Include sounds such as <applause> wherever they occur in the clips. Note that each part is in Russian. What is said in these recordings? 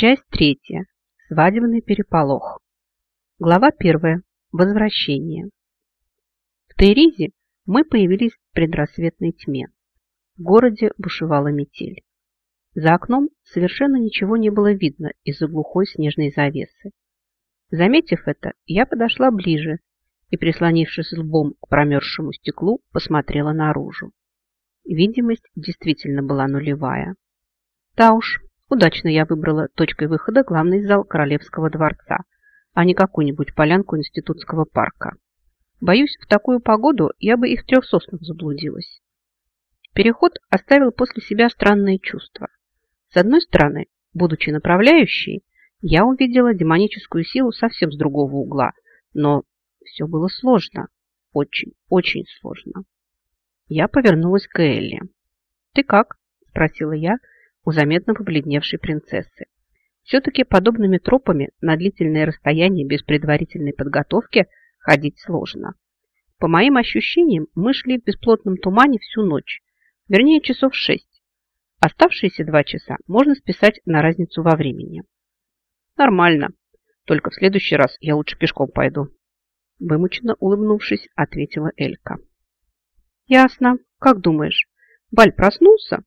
Часть третья. Свадебный переполох. Глава первая. Возвращение. В Тейризе мы появились в предрассветной тьме. В городе бушевала метель. За окном совершенно ничего не было видно из-за глухой снежной завесы. Заметив это, я подошла ближе и, прислонившись лбом к промерзшему стеклу, посмотрела наружу. Видимость действительно была нулевая. Да уж, удачно я выбрала точкой выхода главный зал Королевского дворца, а не какую-нибудь полянку институтского парка. Боюсь, в такую погоду я бы и в трех соснах заблудилась. Переход оставил после себя странные чувства. С одной стороны, будучи направляющей, я увидела демоническую силу совсем с другого угла, но все было сложно. Очень, очень сложно. Я повернулась к Элли. «Ты как?» – спросила я у заметно побледневшей принцессы. Все-таки подобными тропами на длительное расстояние без предварительной подготовки ходить сложно. По моим ощущениям, мы шли в бесплотном тумане всю ночь, вернее, часов шесть. Оставшиеся два часа можно списать на разницу во времени. Нормально, только в следующий раз я лучше пешком пойду. Вымученно улыбнувшись, ответила Элька. Ясно. Как думаешь, Баль проснулся?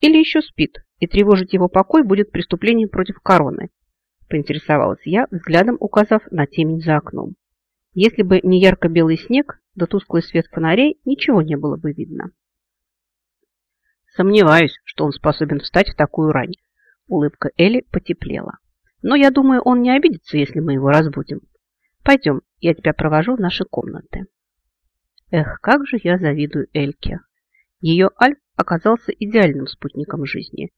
Или еще спит, и тревожить его покой будет преступлением против короны? Поинтересовалась я, взглядом указав на темень за окном. Если бы не ярко-белый снег, да тусклый свет фонарей, ничего не было бы видно. Сомневаюсь, что он способен встать в такую рань. Улыбка Эли потеплела. Но я думаю, он не обидится, если мы его разбудим. Пойдем, я тебя провожу в наши комнаты. Эх, как же я завидую Эльке. Ее Альф оказался идеальным спутником жизни.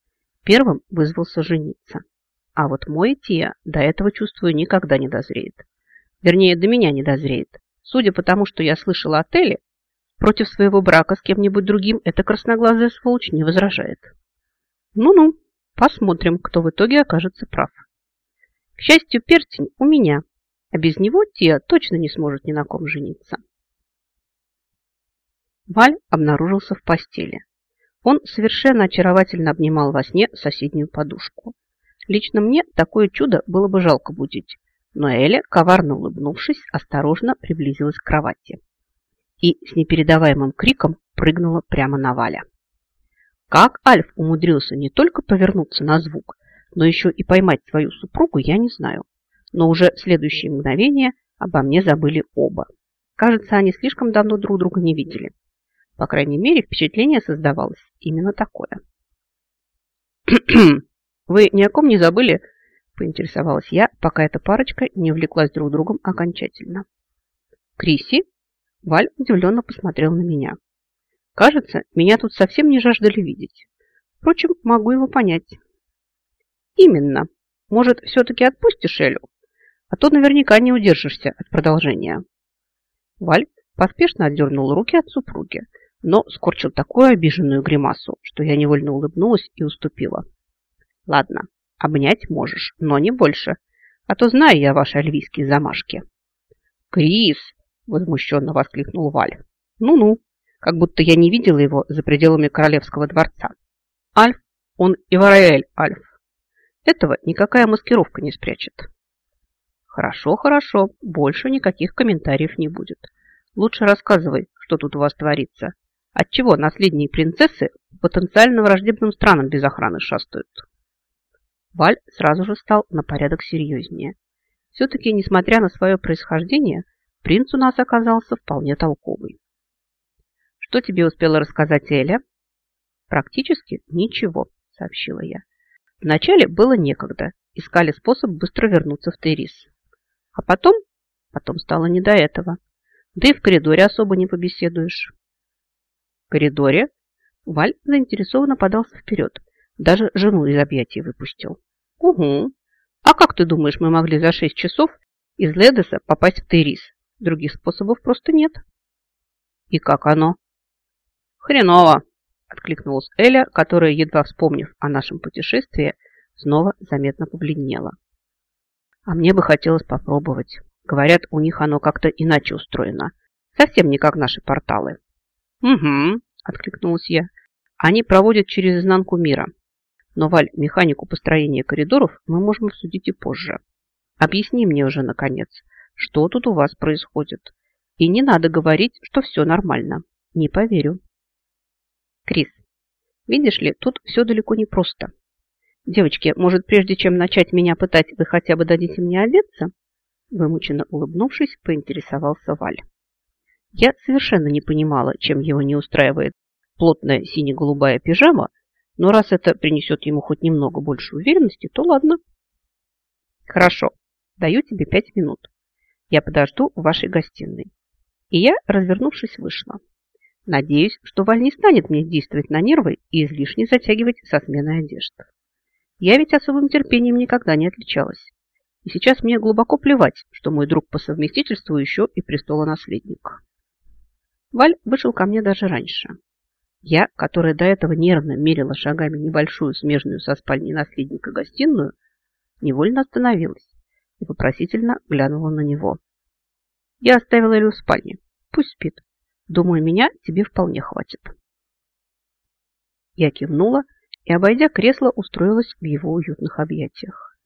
Первым вызвался жениться. А вот мой Тия до этого, чувствую, никогда не дозреет. Вернее, до меня не дозреет. Судя по тому, что я слышала о Теле, против своего брака с кем-нибудь другим эта красноглазая сволочь не возражает. Ну-ну, посмотрим, кто в итоге окажется прав. К счастью, перстень у меня, а без него Тия точно не сможет ни на ком жениться. Валь обнаружился в постели. Он совершенно очаровательно обнимал во сне соседнюю подушку. Лично мне такое чудо было бы жалко будить, но Эля, коварно улыбнувшись, осторожно приблизилась к кровати и с непередаваемым криком прыгнула прямо на Валя. Как Альф умудрился не только повернуться на звук, но еще и поймать свою супругу, я не знаю. Но уже в следующее мгновение обо мне забыли оба. Кажется, они слишком давно друг друга не видели. По крайней мере, впечатление создавалось именно такое. <clears throat> «Вы ни о ком не забыли?» – поинтересовалась я, пока эта парочка не увлеклась друг другом окончательно. «Криси?» – Валь удивленно посмотрел на меня. «Кажется, меня тут совсем не жаждали видеть. Впрочем, могу его понять. Именно. Может, все-таки отпустишь Элю? А то наверняка не удержишься от продолжения. Валь поспешно отдернул руки от супруги, но скорчил такую обиженную гримасу, что я невольно улыбнулась и уступила. Ладно, обнять можешь, но не больше, а то знаю я ваши альвийские замашки. Крис! возмущенно воскликнул Валь. Ну-ну, как будто я не видела его за пределами королевского дворца. Альф, он Ивараэль Альф, этого никакая маскировка не спрячет. Хорошо, хорошо, больше никаких комментариев не будет. Лучше рассказывай, что тут у вас творится. Отчего наследние принцессы потенциально враждебным странам без охраны шастают? Валь сразу же стал на порядок серьезнее. Все-таки, несмотря на свое происхождение, принц у нас оказался вполне толковый. Что тебе успела рассказать Эля? Практически ничего, сообщила я. Вначале было некогда, искали способ быстро вернуться в Террис. А потом, потом стало не до этого. Да и в коридоре особо не побеседуешь. Коридоре Валь заинтересованно подался вперед, даже жену из объятий выпустил. Угу. А как ты думаешь, мы могли за шесть часов из Ледеса попасть в Террис? Других способов просто нет. И как оно? Хреново, откликнулась Эля, которая, едва вспомнив о нашем путешествии, снова заметно побледнела. А мне бы хотелось попробовать. Говорят, у них оно как-то иначе устроено. Совсем не как наши порталы. Угу, откликнулась я. Они проводят через изнанку мира. Но, Валь, механику построения коридоров мы можем обсудить и позже. Объясни мне уже, наконец, что тут у вас происходит. И не надо говорить, что все нормально. Не поверю. Крис, видишь ли, тут все далеко не просто. Девочки, может, прежде чем начать меня пытать, вы хотя бы дадите мне одеться? Вымученно улыбнувшись, поинтересовался Валь. Я совершенно не понимала, чем его не устраивает плотная сине-голубая пижама, но раз это принесет ему хоть немного больше уверенности, то ладно. Хорошо, даю тебе пять минут. Я подожду в вашей гостиной. И я, развернувшись, вышла. Надеюсь, что Валь не станет мне действовать на нервы и излишне затягивать со сменой одежды. Я ведь особым терпением никогда не отличалась. И сейчас мне глубоко плевать, что мой друг по совместительству еще и престолонаследник. Валь вышел ко мне даже раньше. Я, которая до этого нервно мерила шагами небольшую смежную со спальней наследника гостиную, невольно остановилась и вопросительно глянула на него. Я оставила Элю в спальне. Пусть спит. Думаю, меня тебе вполне хватит. Я кивнула и, обойдя кресло, устроилась в его уютных объятиях.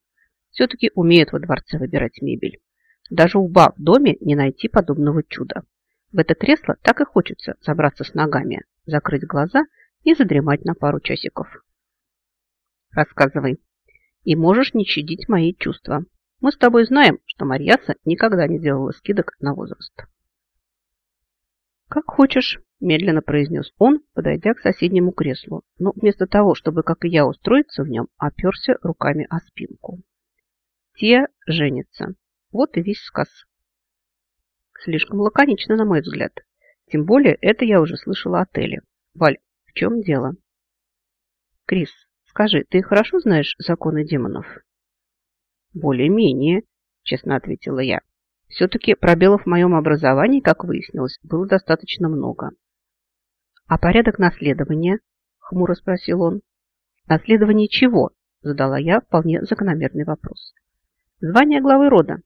Все-таки умеют во дворце выбирать мебель. Даже у Ба в доме не найти подобного чуда. В это кресло так и хочется забраться с ногами, закрыть глаза и задремать на пару часиков. Рассказывай. И можешь не щадить мои чувства. Мы с тобой знаем, что Марьяса никогда не делала скидок на возраст. Как хочешь, медленно произнес он, подойдя к соседнему креслу, но вместо того, чтобы, как и я, устроиться в нем, оперся руками о спинку. Те женится. Вот и весь сказ. Слишком лаконично, на мой взгляд. Тем более, это я уже слышала от Эли. Валь, в чем дело? Крис, скажи, ты хорошо знаешь законы демонов? Более-менее, честно ответила я. Все-таки пробелов в моем образовании, как выяснилось, было достаточно много. А порядок наследования? Хмуро спросил он. Наследование чего? Задала я вполне закономерный вопрос. Звание главы рода.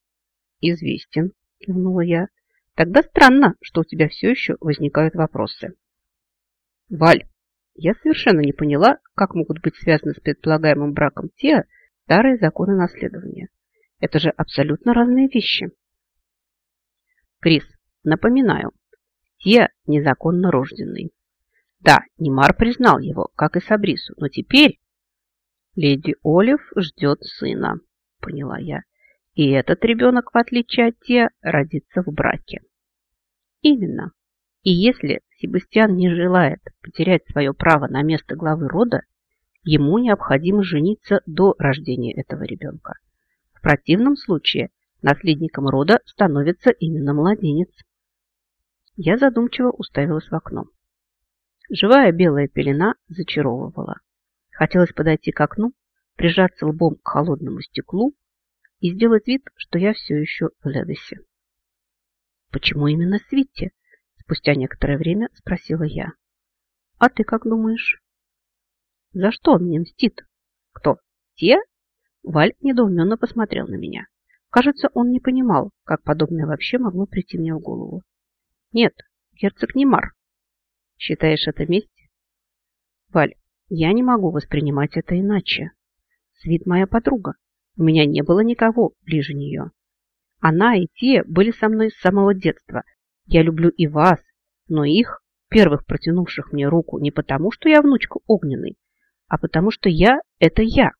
Известен, кивнула я. Тогда странно, что у тебя все еще возникают вопросы. Валь, я совершенно не поняла, как могут быть связаны с предполагаемым браком те старые законы наследования. Это же абсолютно разные вещи. Крис, напоминаю, те незаконно рожденный. Да, Немар признал его, как и Сабрису, но теперь леди Олив ждет сына, поняла я. И этот ребенок, в отличие от те, родится в браке. Именно. И если Себастьян не желает потерять свое право на место главы рода, ему необходимо жениться до рождения этого ребенка. В противном случае наследником рода становится именно младенец. Я задумчиво уставилась в окно. Живая белая пелена зачаровывала. Хотелось подойти к окну, прижаться лбом к холодному стеклу и сделать вид, что я все еще в Ледосе. «Почему именно Свитти?» Спустя некоторое время спросила я. «А ты как думаешь?» «За что он мне мстит?» «Кто? Те?» Валь недоуменно посмотрел на меня. Кажется, он не понимал, как подобное вообще могло прийти мне в голову. «Нет, герцог Немар». «Считаешь это месть?» «Валь, я не могу воспринимать это иначе. Свит моя подруга. У меня не было никого ближе нее. Она и те были со мной с самого детства. Я люблю и вас, но их, первых протянувших мне руку, не потому, что я внучка огненной, а потому, что я – это я.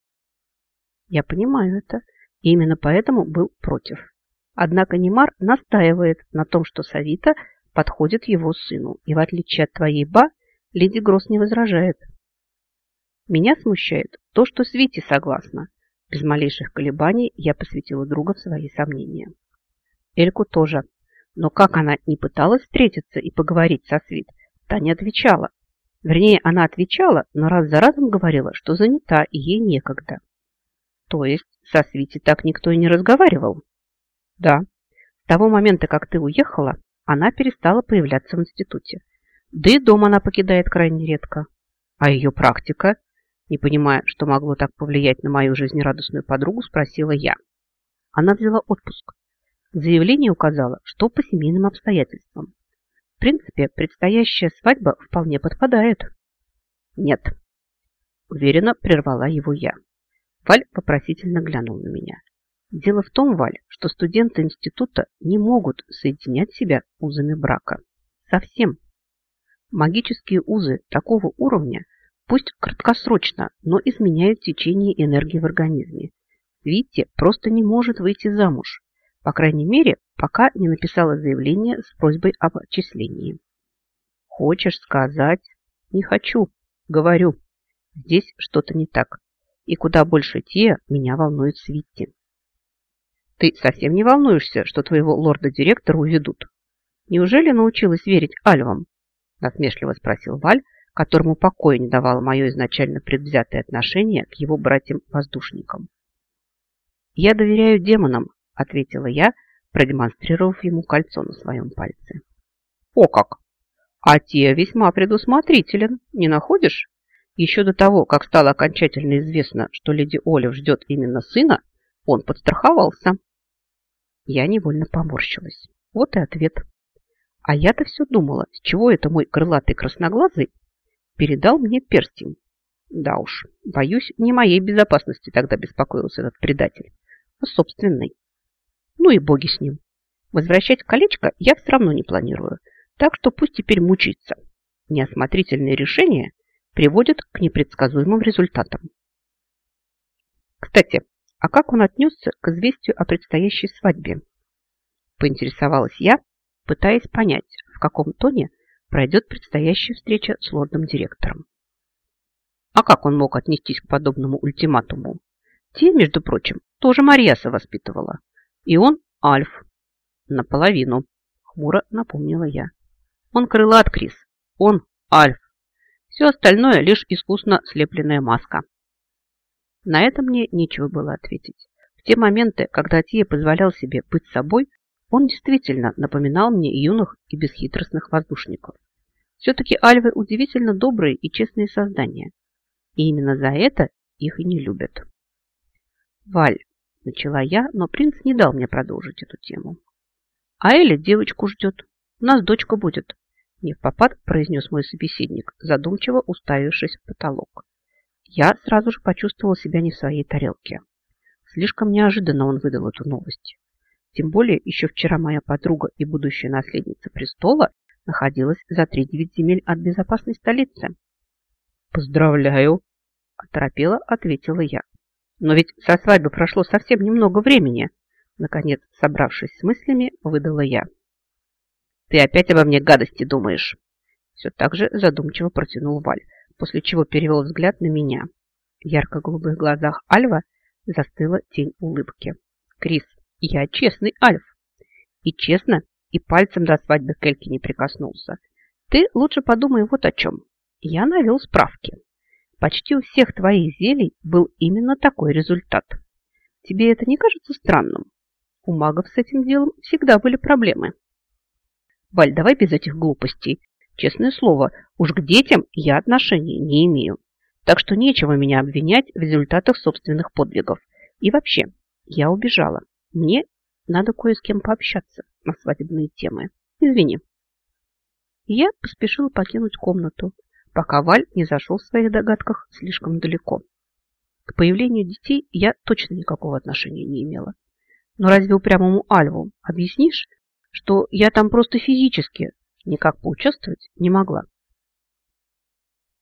Я понимаю это, и именно поэтому был против. Однако Немар настаивает на том, что Савита подходит его сыну, и в отличие от твоей ба, леди Гросс не возражает. Меня смущает то, что Свити согласна, без малейших колебаний я посвятила друга в свои сомнения. Эльку тоже. Но как она не пыталась встретиться и поговорить со Свит, та не отвечала. Вернее, она отвечала, но раз за разом говорила, что занята и ей некогда. То есть со Свити так никто и не разговаривал? Да. С того момента, как ты уехала, она перестала появляться в институте. Да и дом она покидает крайне редко. А ее практика? Не понимая, что могло так повлиять на мою жизнерадостную подругу, спросила я. Она взяла отпуск. Заявление указало, что по семейным обстоятельствам. В принципе, предстоящая свадьба вполне подпадает. Нет. Уверенно прервала его я. Валь вопросительно глянул на меня. Дело в том, Валь, что студенты института не могут соединять себя узами брака. Совсем. Магические узы такого уровня пусть краткосрочно, но изменяют течение энергии в организме. Витя просто не может выйти замуж. По крайней мере, пока не написала заявление с просьбой об отчислении. Хочешь сказать? Не хочу. Говорю. Здесь что-то не так. И куда больше Тия, меня волнует Свитти. Ты совсем не волнуешься, что твоего лорда-директора уведут? Неужели научилась верить альвам? Насмешливо спросил Валь, которому покоя не давало мое изначально предвзятое отношение к его братьям-воздушникам. «Я доверяю демонам», — ответила я, продемонстрировав ему кольцо на своем пальце. «О как! А те весьма предусмотрителен, не находишь? Еще до того, как стало окончательно известно, что леди Олив ждет именно сына, он подстраховался». Я невольно поморщилась. Вот и ответ. А я-то все думала, с чего это мой крылатый красноглазый передал мне перстень. Да уж, боюсь, не моей безопасности тогда беспокоился этот предатель, а собственной. Ну и боги с ним. Возвращать колечко я все равно не планирую, так что пусть теперь мучится. Неосмотрительные решения приводят к непредсказуемым результатам. Кстати, а как он отнесся к известию о предстоящей свадьбе? Поинтересовалась я, пытаясь понять, в каком тоне пройдет предстоящая встреча с лордом-директором. А как он мог отнестись к подобному ультиматуму? Те, между прочим, тоже Марьяса воспитывала. И он Альф. Наполовину, хмуро напомнила я. Он крылат, Крис. Он Альф. Все остальное лишь искусно слепленная маска. На это мне нечего было ответить. В те моменты, когда Тия позволял себе быть собой, он действительно напоминал мне юных и бесхитростных воздушников. Все-таки альвы удивительно добрые и честные создания. И именно за это их и не любят. Валь, начала я, но принц не дал мне продолжить эту тему. А Эля девочку ждет. У нас дочка будет. Не в попад произнес мой собеседник, задумчиво уставившись в потолок. Я сразу же почувствовала себя не в своей тарелке. Слишком неожиданно он выдал эту новость. Тем более, еще вчера моя подруга и будущая наследница престола находилась за три девять земель от безопасной столицы. «Поздравляю!» – оторопела, ответила я. «Но ведь со свадьбы прошло совсем немного времени!» Наконец, собравшись с мыслями, выдала я. «Ты опять обо мне гадости думаешь!» Все так же задумчиво протянул Валь, после чего перевел взгляд на меня. В ярко-голубых глазах Альва застыла тень улыбки. «Крис, я честный Альф. И честно, и пальцем до свадьбы Кельки не прикоснулся. Ты лучше подумай вот о чем. Я навел справки. Почти у всех твоих зелий был именно такой результат. Тебе это не кажется странным? У магов с этим делом всегда были проблемы. Валь, давай без этих глупостей. Честное слово, уж к детям я отношений не имею. Так что нечего меня обвинять в результатах собственных подвигов. И вообще, я убежала. Мне надо кое с кем пообщаться на свадебные темы. Извини. Я поспешила покинуть комнату, пока Валь не зашел в своих догадках слишком далеко. К появлению детей я точно никакого отношения не имела. Но разве упрямому Альву объяснишь, что я там просто физически никак поучаствовать не могла?